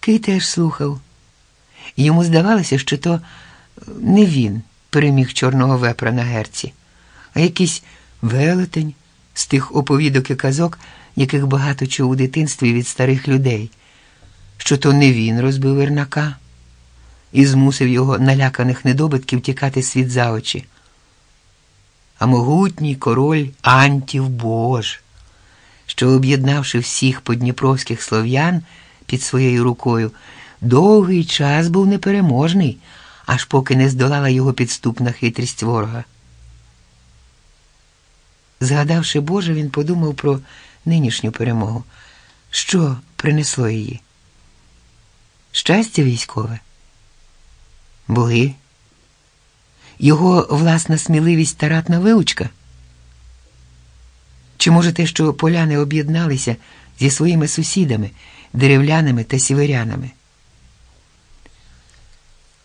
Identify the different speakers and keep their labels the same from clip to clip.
Speaker 1: Кий теж слухав. Йому здавалося, що то не він переміг чорного вепра на герці, а якийсь велетень з тих оповідок і казок, яких багато чув у дитинстві від старих людей, що то не він розбив Вернака і змусив його наляканих недобитків тікати світ за очі. А могутній король Антів Бож, що, об'єднавши всіх подніпровських слов'ян під своєю рукою, довгий час був непереможний, аж поки не здолала його підступна хитрість ворога. Згадавши Боже, він подумав про нинішню перемогу. Що принесло її? Щастя військове? Боги? Його власна сміливість та ратна вилучка? Чи може те, що поляни об'єдналися зі своїми сусідами, деревлянами та сіверянами?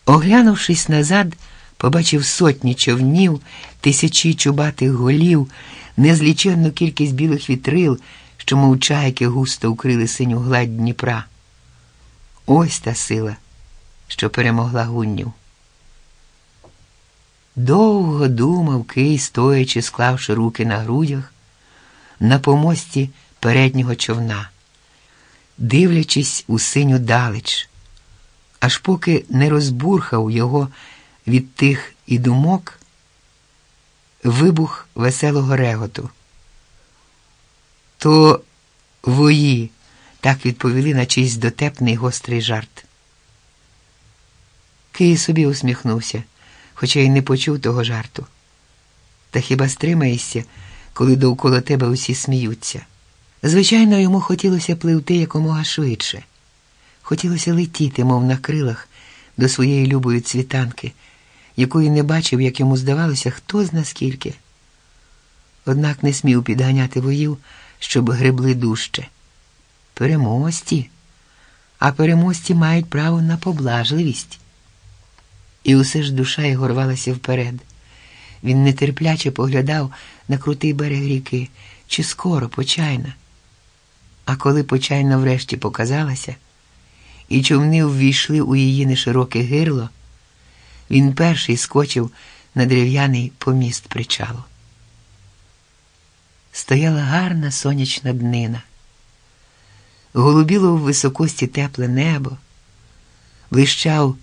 Speaker 1: Оглянувшись назад, побачив сотні човнів, тисячі чубатих голів, незліченну кількість білих вітрил, що, мов чайки, густо укрили синю гладь Дніпра. Ось та сила, що перемогла гуннів. Довго думав Кий, стоячи, склавши руки на грудях, на помості переднього човна, дивлячись у синю далеч, аж поки не розбурхав його від тих і думок вибух веселого реготу. То вої так відповіли на чийсь дотепний гострий жарт. Кий собі усміхнувся, хоча й не почув того жарту. Та хіба стримаєшся, коли довкола тебе усі сміються? Звичайно, йому хотілося пливти якомога швидше. Хотілося летіти, мов на крилах, до своєї любої цвітанки, якої не бачив, як йому здавалося, хто зна скільки. Однак не смів підганяти воїв, щоб гребли дужче. Переможці, а переможці мають право на поблажливість. І усе ж душа його рвалася вперед. Він нетерпляче поглядав на крутий берег ріки, чи скоро почайна. А коли почайна врешті показалася, і човни ввійшли у її нешироке гирло, він перший скочив на дерев'яний поміст причалу. Стояла гарна сонячна днина, голубіло в високості тепле небо, блищав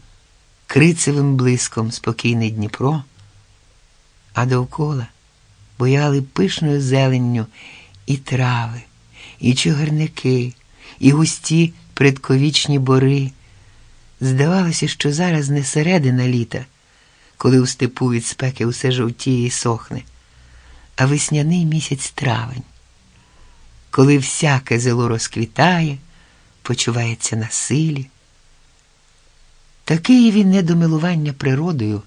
Speaker 1: крицевим блиском спокійний Дніпро, а довкола бояли пишною зеленню і трави, і чогарники, і густі предковічні бори. Здавалося, що зараз не середина літа, коли у степу від спеки усе жовтіє і сохне, а весняний місяць травень, коли всяке зело розквітає, почувається на силі. Такий він не до милування природою.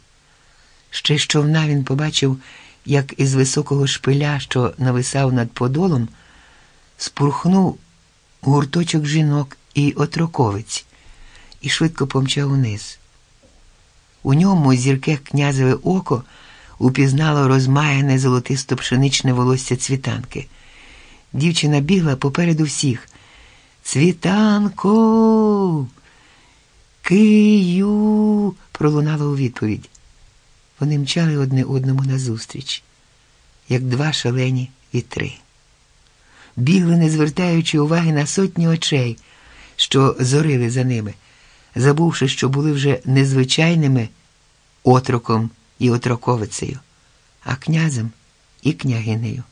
Speaker 1: Ще з човна він побачив, як із високого шпиля, що нависав над подолом, спурхнув гурточок жінок і отроковець і швидко помчав униз. У ньому зірке князеве око упізнало розмаяне золотисто пшеничне волосся цвітанки. Дівчина бігла попереду всіх. Цвітанко. Кию. пролунало у відповідь. Вони мчали одне одному назустріч, як два шалені вітри. Бігли, не звертаючи уваги на сотні очей, що зорили за ними, забувши, що були вже незвичайними отроком і отроковицею, а князем і княгинею.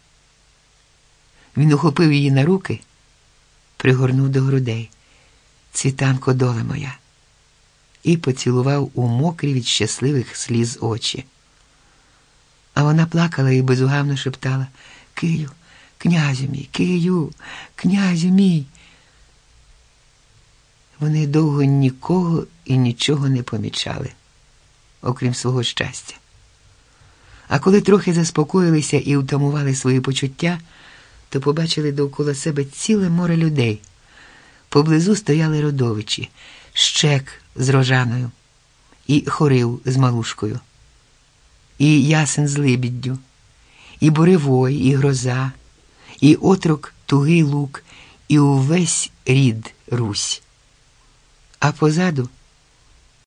Speaker 1: Він ухопив її на руки, пригорнув до грудей. Цвітанко доле моя і поцілував у мокрі від щасливих сліз очі. А вона плакала і безугавно шептала Кию, князю мій, Кию, князю мій. Вони довго нікого і нічого не помічали, окрім свого щастя. А коли трохи заспокоїлися і втамували свої почуття, то побачили довкола себе ціле море людей. Поблизу стояли родовичі, щек з рожаною, і хорив з малушкою, і ясен з либіддю, і буревой, і гроза, і отрок тугий лук, і увесь рід Русь. а позаду